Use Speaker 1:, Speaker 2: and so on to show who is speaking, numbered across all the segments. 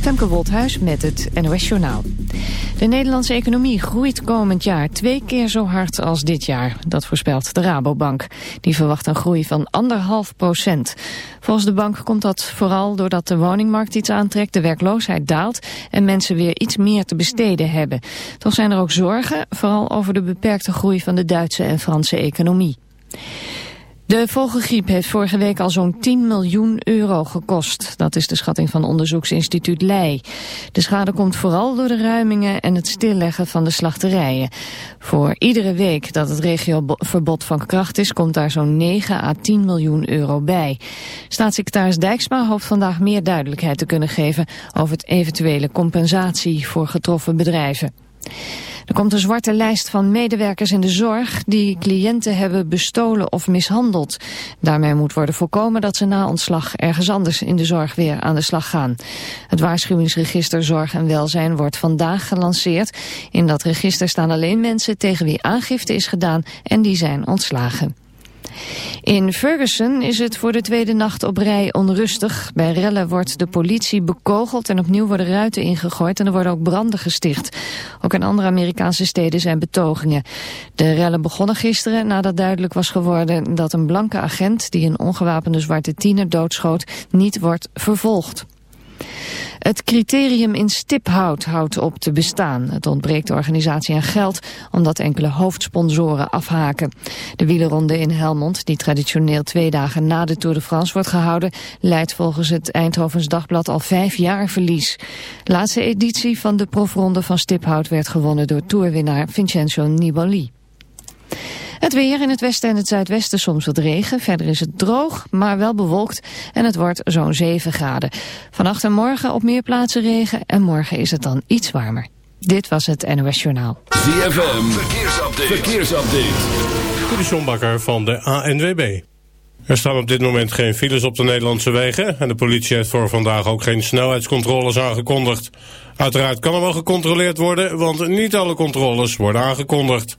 Speaker 1: Femke Wolthuis met het NOS Journaal. De Nederlandse economie groeit komend jaar twee keer zo hard als dit jaar. Dat voorspelt de Rabobank. Die verwacht een groei van anderhalf procent. Volgens de bank komt dat vooral doordat de woningmarkt iets aantrekt, de werkloosheid daalt en mensen weer iets meer te besteden hebben. Toch zijn er ook zorgen, vooral over de beperkte groei van de Duitse en Franse economie. De vogelgriep heeft vorige week al zo'n 10 miljoen euro gekost. Dat is de schatting van onderzoeksinstituut Leij. De schade komt vooral door de ruimingen en het stilleggen van de slachterijen. Voor iedere week dat het regioverbod van kracht is... komt daar zo'n 9 à 10 miljoen euro bij. Staatssecretaris Dijksma hoopt vandaag meer duidelijkheid te kunnen geven... over het eventuele compensatie voor getroffen bedrijven. Er komt een zwarte lijst van medewerkers in de zorg die cliënten hebben bestolen of mishandeld. Daarmee moet worden voorkomen dat ze na ontslag ergens anders in de zorg weer aan de slag gaan. Het waarschuwingsregister Zorg en Welzijn wordt vandaag gelanceerd. In dat register staan alleen mensen tegen wie aangifte is gedaan en die zijn ontslagen. In Ferguson is het voor de tweede nacht op rij onrustig. Bij rellen wordt de politie bekogeld en opnieuw worden ruiten ingegooid en er worden ook branden gesticht. Ook in andere Amerikaanse steden zijn betogingen. De rellen begonnen gisteren nadat duidelijk was geworden dat een blanke agent die een ongewapende zwarte tiener doodschoot niet wordt vervolgd. Het criterium in stiphout houdt op te bestaan. Het ontbreekt de organisatie aan geld omdat enkele hoofdsponsoren afhaken. De wielerronde in Helmond, die traditioneel twee dagen na de Tour de France wordt gehouden, leidt volgens het Eindhovens Dagblad al vijf jaar verlies. Laatste editie van de profronde van stiphout werd gewonnen door toerwinnaar Vincenzo Nibali. Het weer in het westen en het zuidwesten soms wat regen. Verder is het droog, maar wel bewolkt en het wordt zo'n 7 graden. Vannacht en morgen op meer plaatsen regen en morgen is het dan iets warmer. Dit was het NOS Journaal.
Speaker 2: ZFM, verkeersupdate. verkeersupdate.
Speaker 3: De van de ANWB. Er staan op dit moment geen files op de Nederlandse wegen... en de politie heeft voor vandaag ook geen snelheidscontroles aangekondigd. Uiteraard kan er wel gecontroleerd worden, want niet alle controles worden aangekondigd.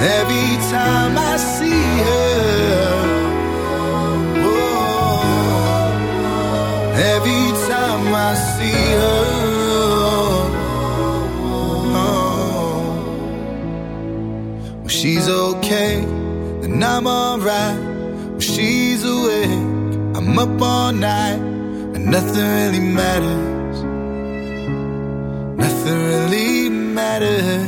Speaker 4: Every time I see her. Oh, every time I see her. Oh, when she's okay, then I'm alright. When she's awake, I'm up all night, and nothing really matters. Nothing really matters.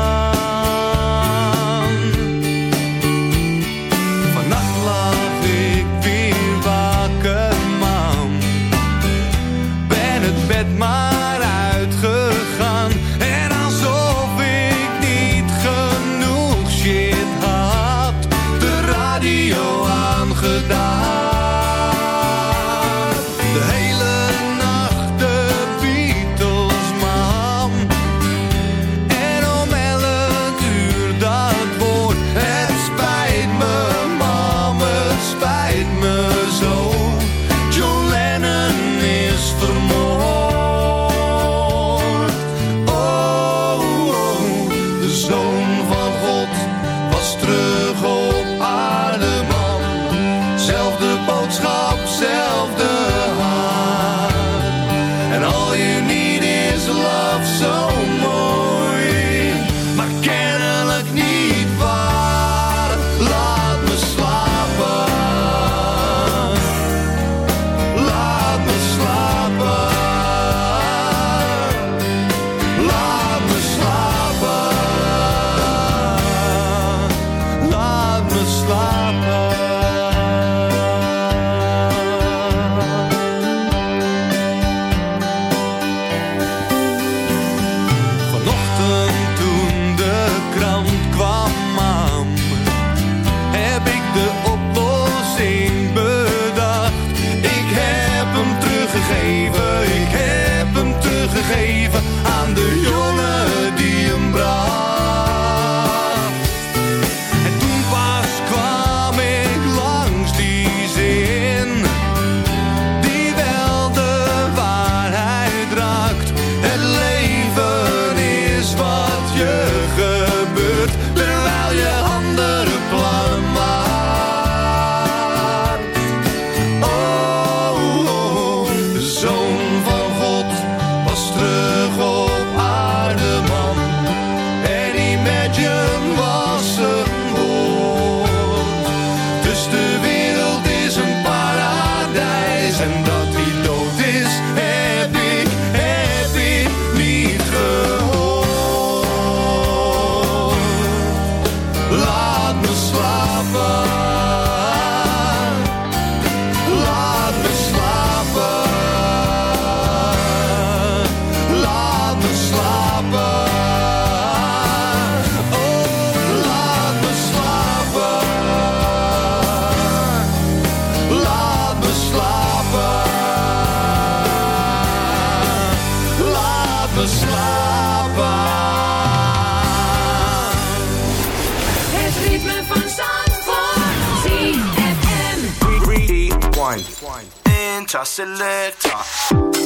Speaker 5: selector, selector.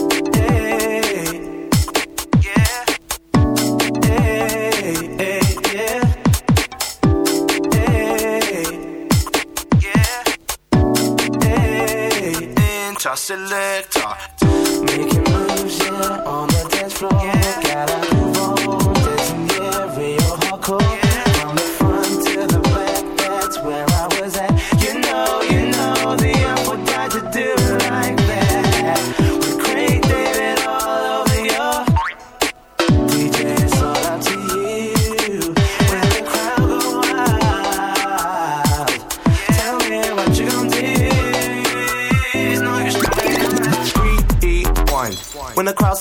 Speaker 5: Selector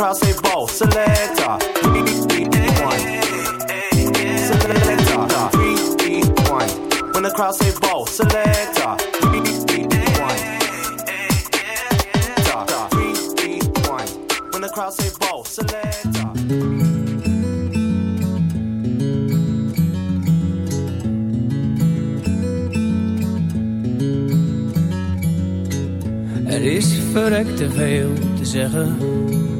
Speaker 5: Crowd ball, selector. When the crowd ball, selector. When the crowd ball, selector.
Speaker 6: Er is verrekt te veel te zeggen.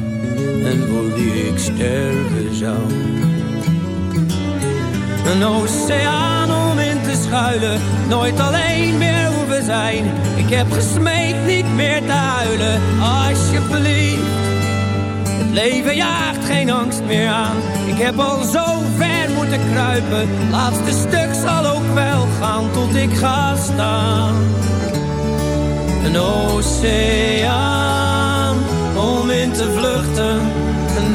Speaker 6: En voor wie ik sterven zou. Een oceaan om in te schuilen. Nooit alleen meer hoeven zijn. Ik heb gesmeekt niet meer te huilen. Alsjeblieft. Het leven jaagt geen angst meer aan. Ik heb al zo ver moeten kruipen. Laatste stuk zal ook wel gaan tot ik ga staan. Een oceaan om in te vluchten.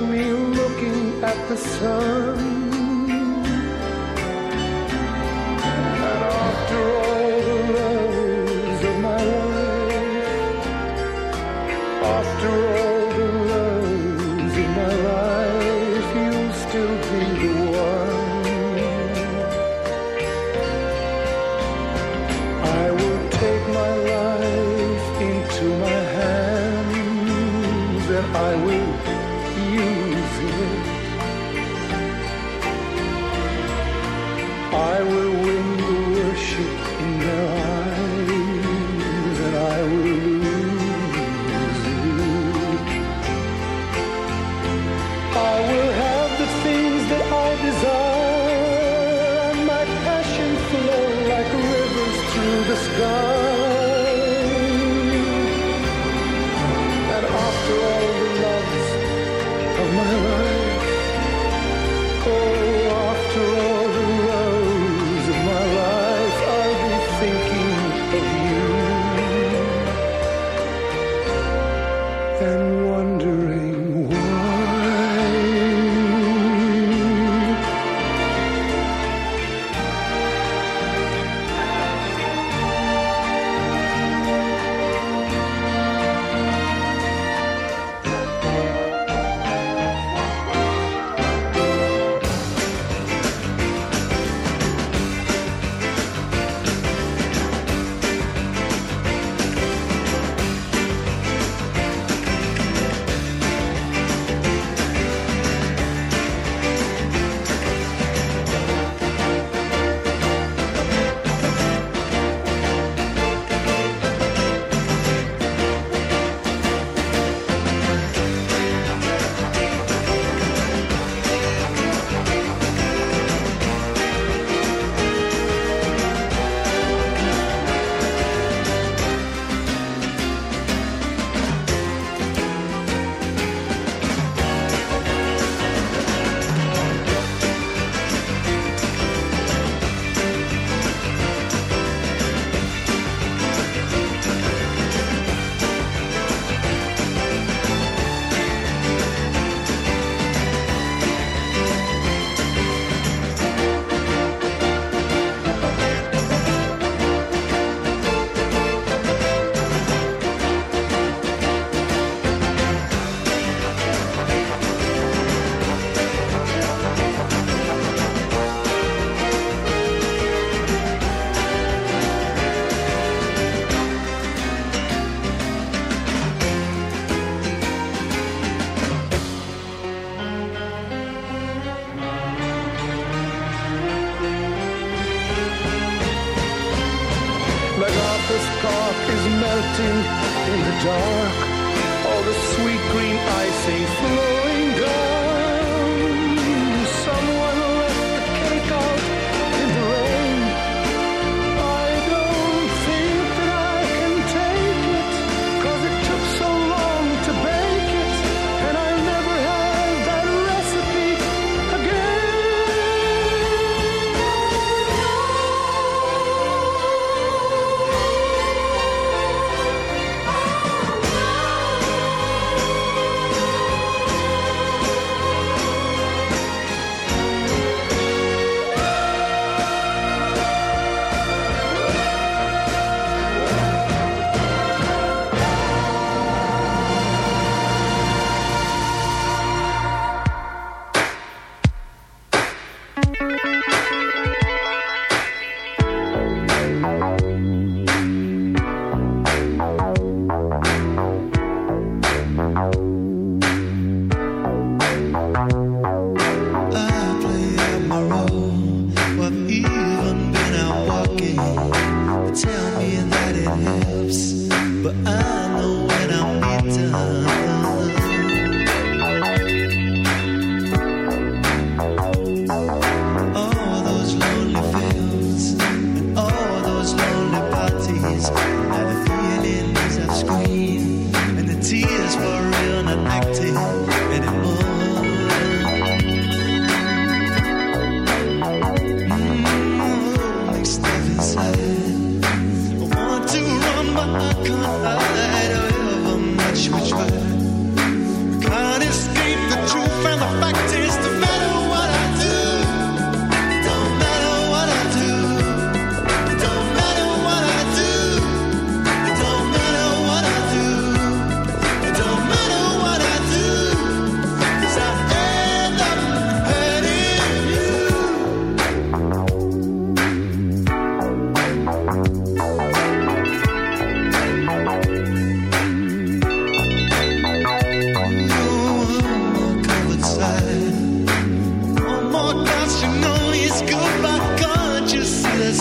Speaker 7: me looking at the sun.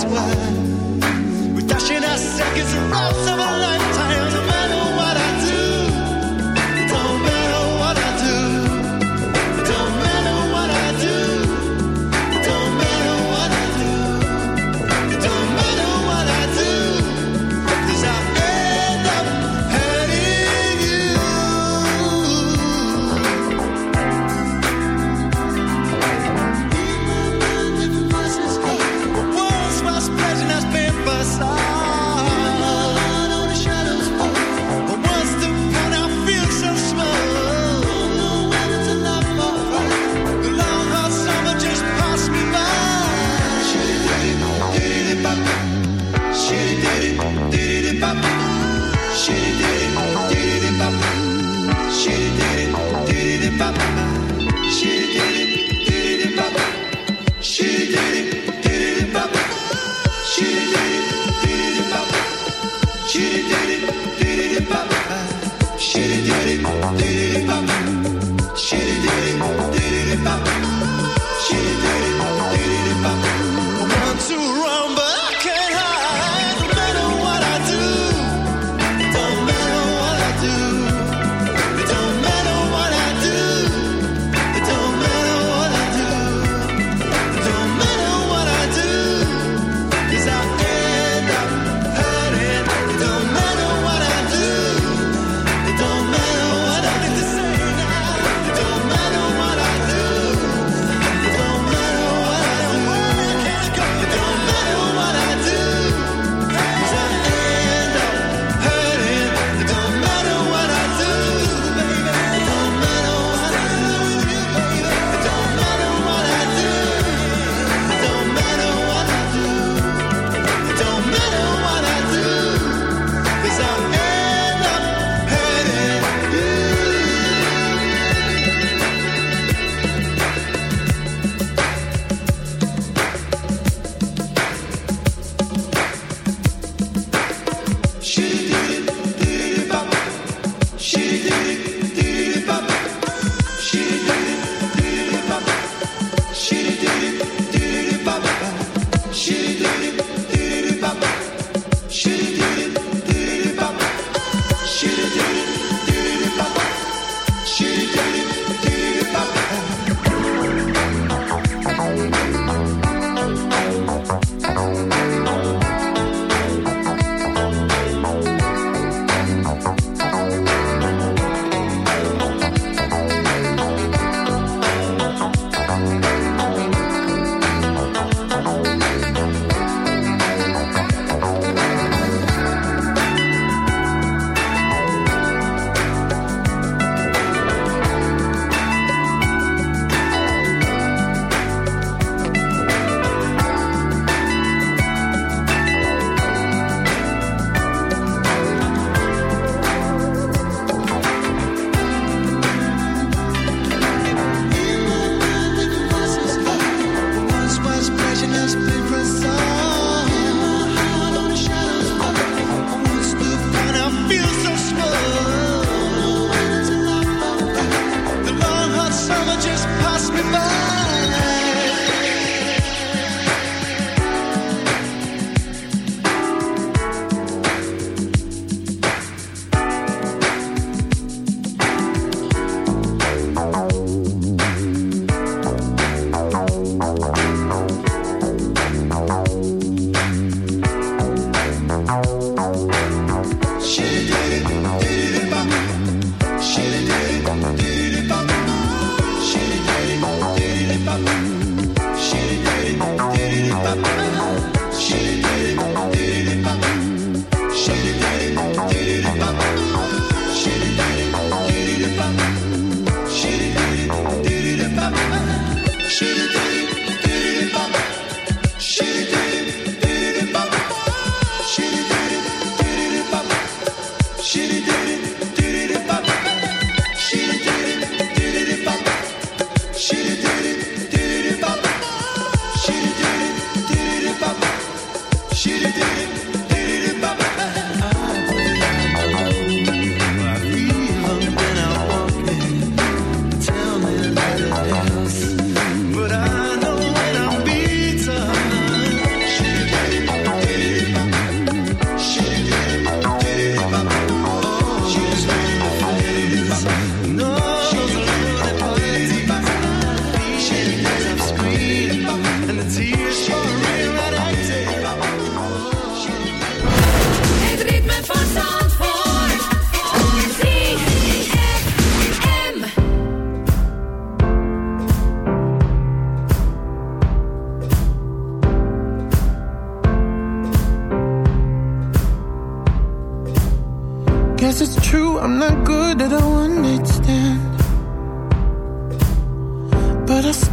Speaker 7: Why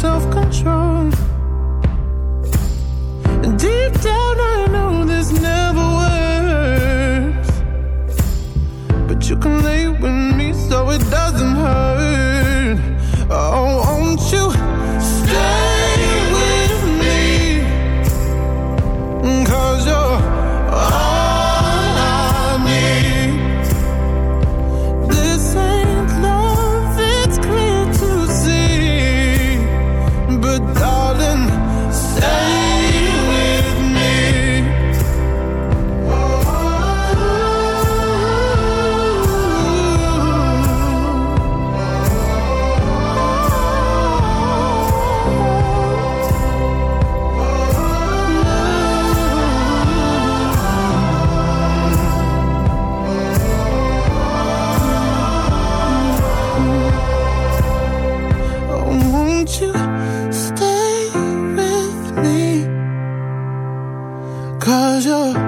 Speaker 7: self-control. you